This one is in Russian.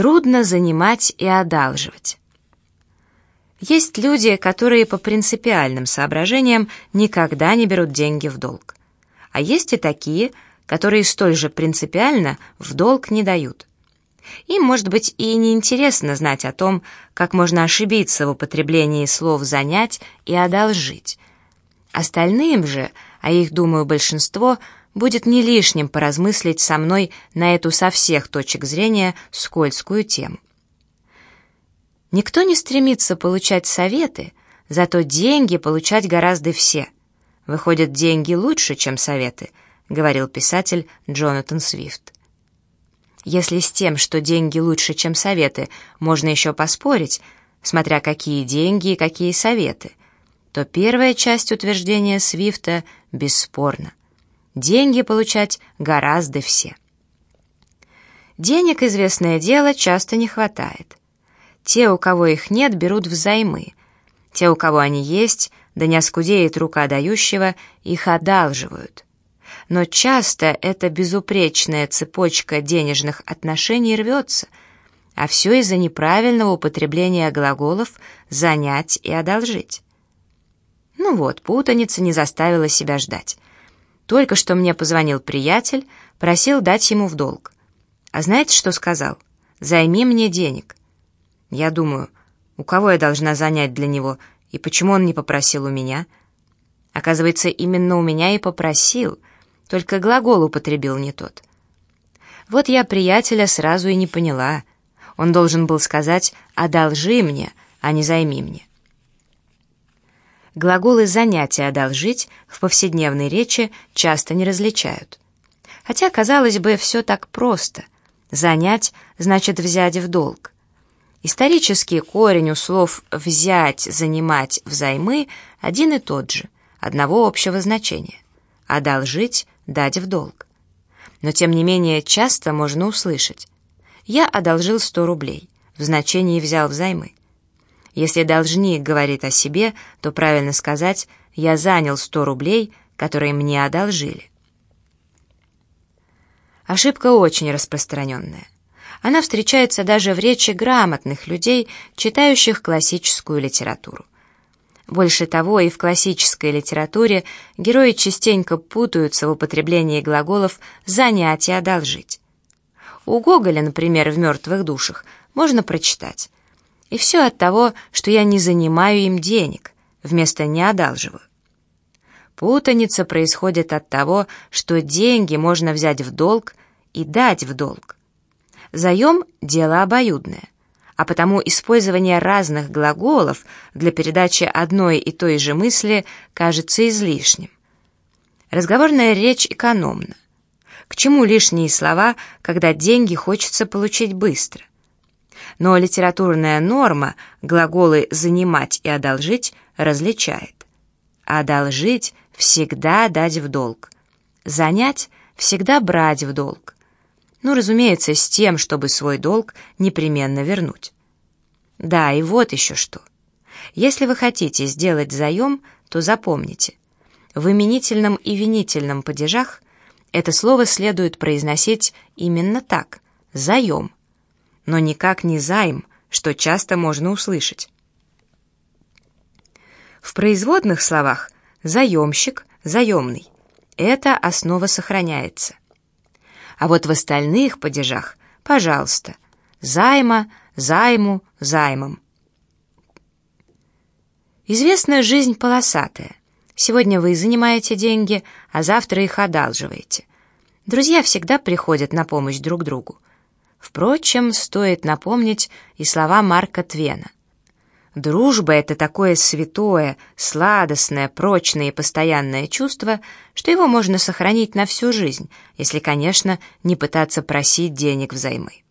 Трудно занимать и одалживать. Есть люди, которые по принципиальным соображениям никогда не берут деньги в долг. А есть и такие, которые столь же принципиально в долг не дают. Им, может быть, и неинтересно знать о том, как можно ошибиться в употреблении слов «занять» и «одолжить». Остальным же, а их, думаю, большинство, будет не лишним поразмыслить со мной на эту со всех точек зрения скользкую тему. Никто не стремится получать советы, зато деньги получать гораздо все. Выходят, деньги лучше, чем советы, говорил писатель Джонатан Свифт. Если с тем, что деньги лучше, чем советы, можно еще поспорить, смотря какие деньги и какие советы, то первая часть утверждения Свифта бесспорна. Деньги получать гораздо все. Денег, известное дело, часто не хватает. Те, у кого их нет, берут взаймы. Те, у кого они есть, да не оскудеет рука дающего, их одалживают. Но часто эта безупречная цепочка денежных отношений рвется, а все из-за неправильного употребления глаголов «занять» и «одолжить». Ну вот, путаница не заставила себя ждать. Только что мне позвонил приятель, просил дать ему в долг. А знаете, что сказал? «Займи мне денег». Я думаю, у кого я должна занять для него, и почему он не попросил у меня? Оказывается, именно у меня и попросил, только глагол употребил не тот. Вот я приятеля сразу и не поняла. Он должен был сказать «одолжи мне», а не «займи мне». Глаголы «занять» и «одолжить» в повседневной речи часто не различают. Хотя, казалось бы, все так просто. «Занять» значит «взять в долг». Исторический корень у слов «взять», «занимать», «взаймы» один и тот же, одного общего значения. «Одолжить», «дать в долг». Но, тем не менее, часто можно услышать «я одолжил 100 рублей», в значении «взял взаймы». Если должник говорит о себе, то правильно сказать «я занял 100 рублей, которые мне одолжили». Ошибка очень распространенная. Она встречается даже в речи грамотных людей, читающих классическую литературу. Больше того, и в классической литературе герои частенько путаются в употреблении глаголов «занять» и «одолжить». У Гоголя, например, в «Мертвых душах» можно прочитать «И все от того, что я не занимаю им денег, вместо «не одалживаю». Путаница происходит от того, что деньги можно взять в долг и дать в долг. Заем — дело обоюдное, а потому использование разных глаголов для передачи одной и той же мысли кажется излишним. Разговорная речь экономна. К чему лишние слова, когда деньги хочется получить быстро? Но литературная норма глаголы «занимать» и «одолжить» различает. «Одолжить» — всегда дать в долг. «Занять» — всегда брать в долг. Ну, разумеется, с тем, чтобы свой долг непременно вернуть. Да, и вот еще что. Если вы хотите сделать заем, то запомните, в именительном и винительном падежах это слово следует произносить именно так – заем, но никак не займ, что часто можно услышать. В производных словах заемщик, заемный – эта основа сохраняется. А вот в остальных падежах, пожалуйста, займа, займу, займом. Известная жизнь полосатая. Сегодня вы занимаете деньги, а завтра их одалживаете. Друзья всегда приходят на помощь друг другу. Впрочем, стоит напомнить и слова Марка Твена. Дружба — это такое святое, сладостное, прочное и постоянное чувство, что его можно сохранить на всю жизнь, если, конечно, не пытаться просить денег взаймы.